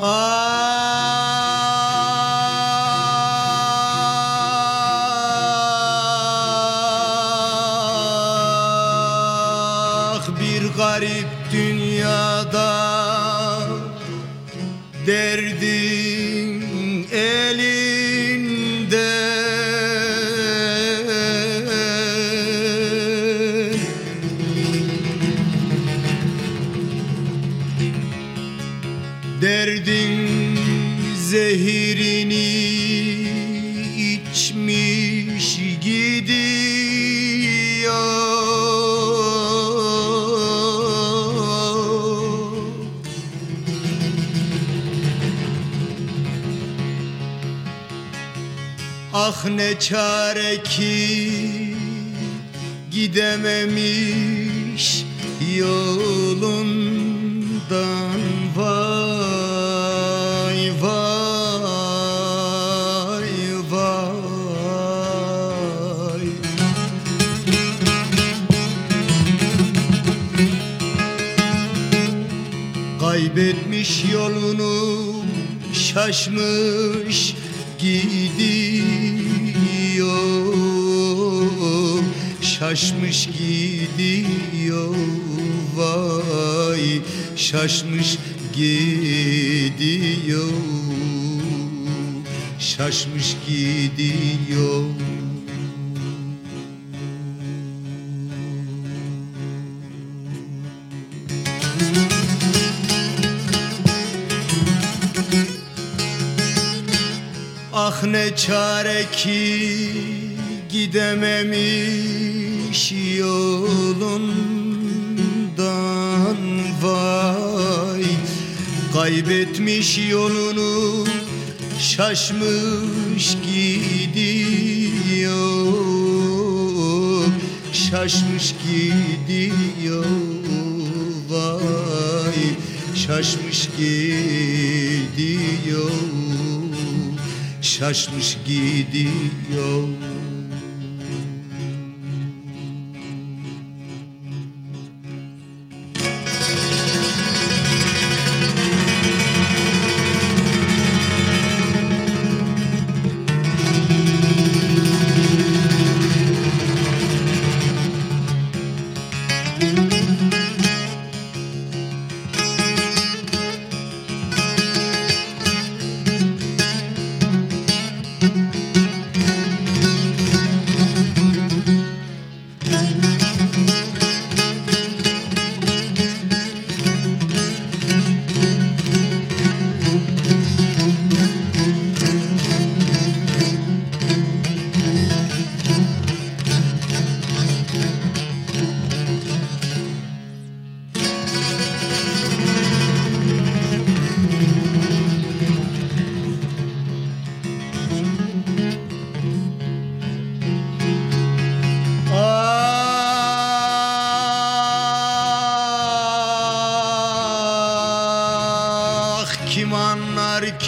Ah bir garip dünya Ah ne çare ki gidememiş yolundan. Vay vay vay. Kaybetmiş yolunu şaşmış gidiyor Şaşmış gidiyor vay. Şaşmış gidiyor Şaşmış gidiyor. Ah ne çare ki gidememiş yolundan. Vay Kaybetmiş yolunu şaşmış gidiyor. Şaşmış gidiyor. Vay Şaşmış gidiyor. Şaşmış gidiyor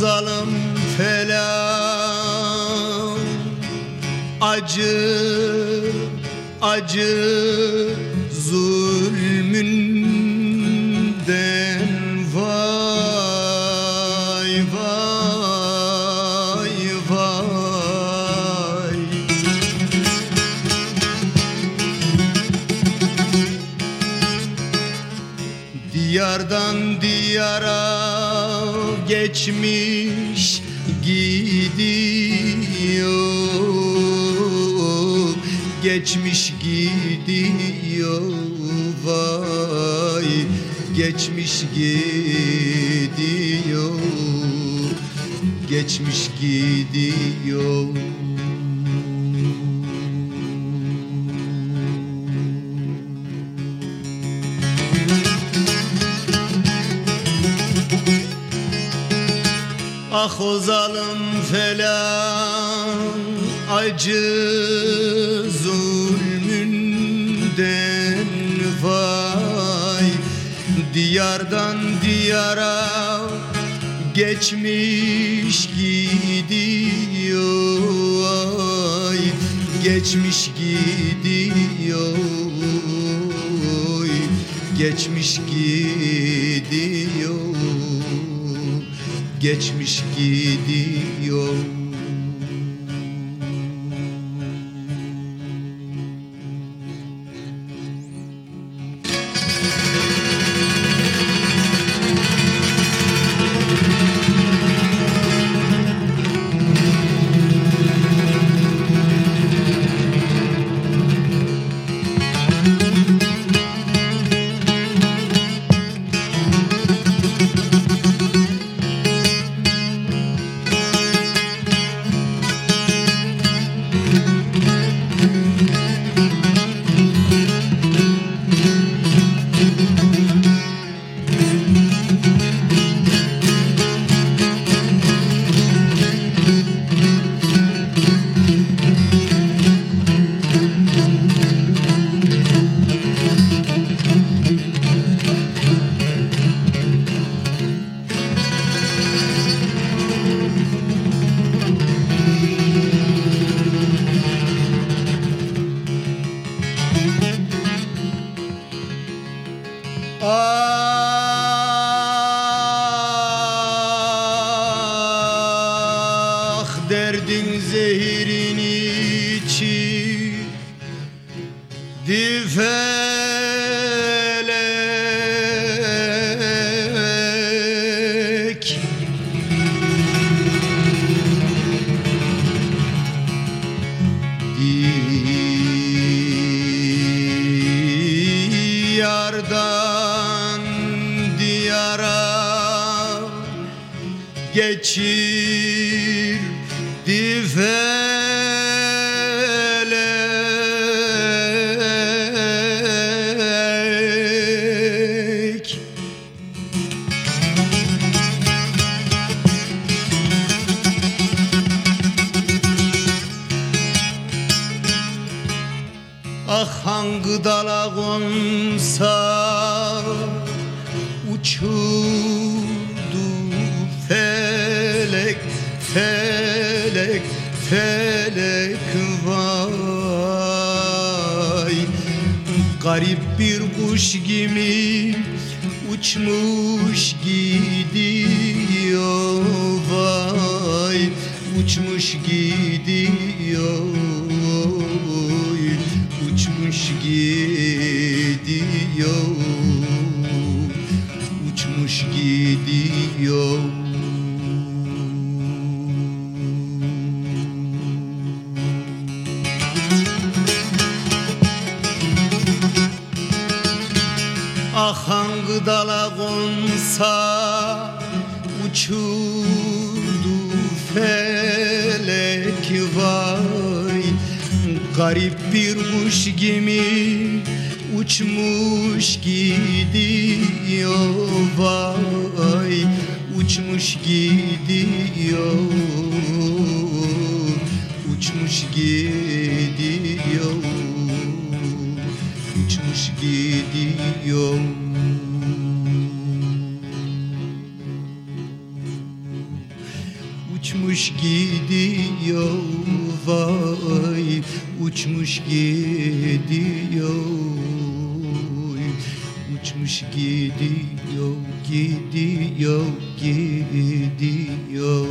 zalim falan acı acı zulmünden vay vay vay. Diyardan diyara geçmiş gidiyor. Geçmiş gidiyor vay. Geçmiş gidiyor Geçmiş gidiyor Ah o zalim falan acı zulmünden vay. Diyardan diyara geçmiş gidiyor ay Geçmiş gidiyor Geçmiş gidiyor Geçmiş gidiyor Difelek Diyardan diyara geçir difelek hangi dala konsa uçurdu felek felek felek vay. Garip bir kuş gibi uçmuş gidiyor vay. Uçmuş gidiyor gidiyor Uçmuş gidiyor. Ah hangi dala konsa uçurdu Garip bir kuş gibi uçmuş gidiyor vay Uçmuş gidiyor Uçmuş gidiyor Uçmuş gidiyor Uçmuş gidiyor vay Uçmuş gidiyor. Uçmuş gidiyor Gidiyor Gidiyor